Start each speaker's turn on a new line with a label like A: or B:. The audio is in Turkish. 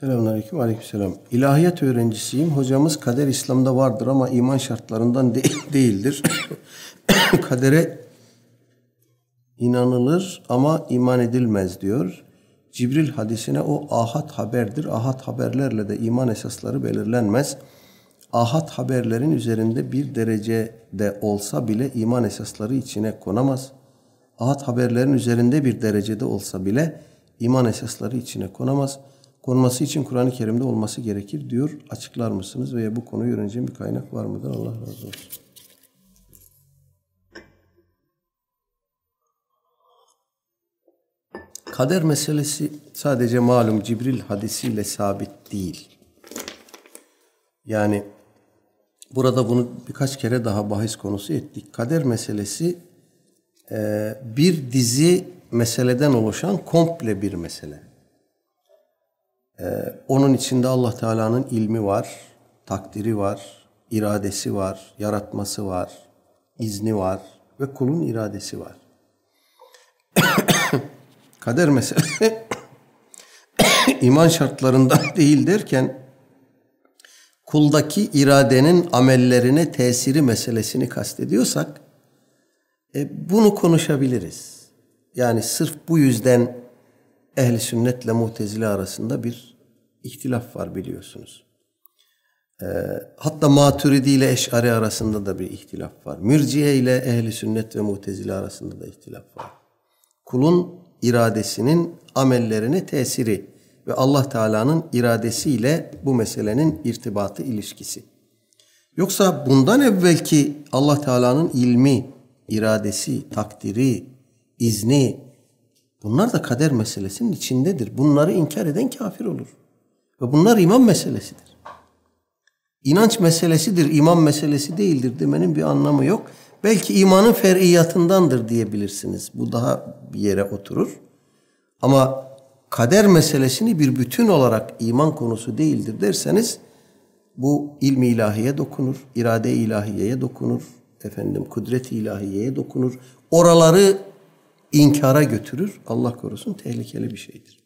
A: Selamünaleyküm, aleykümselam. İlahiyat öğrencisiyim. Hocamız kader İslam'da vardır ama iman şartlarından de- değildir. Kadere inanılır ama iman edilmez diyor. Cibril hadisine o ahad haberdir. Ahad haberlerle de iman esasları belirlenmez. Ahad haberlerin üzerinde bir derecede olsa bile iman esasları içine konamaz. Ahad haberlerin üzerinde bir derecede olsa bile iman esasları içine konamaz. Konması için Kur'an-ı Kerim'de olması gerekir diyor. Açıklar mısınız veya bu konuyu öğreneceğim bir kaynak var mıdır? Allah razı olsun. Kader meselesi sadece malum Cibril hadisiyle sabit değil. Yani burada bunu birkaç kere daha bahis konusu ettik. Kader meselesi e, bir dizi meseleden oluşan komple bir mesele. E, onun içinde Allah Teala'nın ilmi var, takdiri var, iradesi var, yaratması var, izni var ve kulun iradesi var. Kader meselesi iman şartlarından değil derken kuldaki iradenin amellerine tesiri meselesini kastediyorsak e, bunu konuşabiliriz. Yani sırf bu yüzden ehli sünnetle mutezile arasında bir ihtilaf var biliyorsunuz. E, hatta maturidi ile eşari arasında da bir ihtilaf var. Mürciye ile ehli sünnet ve mutezile arasında da ihtilaf var. Kulun iradesinin amellerine tesiri ve Allah Teala'nın iradesiyle bu meselenin irtibatı ilişkisi. Yoksa bundan evvelki Allah Teala'nın ilmi, iradesi, takdiri, izni bunlar da kader meselesinin içindedir. Bunları inkar eden kafir olur. Ve bunlar iman meselesidir. İnanç meselesidir, iman meselesi değildir demenin bir anlamı yok. Belki imanın fer'iyatındandır diyebilirsiniz. Bu daha bir yere oturur. Ama kader meselesini bir bütün olarak iman konusu değildir derseniz bu ilmi ilahiye dokunur, irade ilahiyeye dokunur, efendim kudret ilahiyeye dokunur. Oraları inkara götürür. Allah korusun tehlikeli bir şeydir.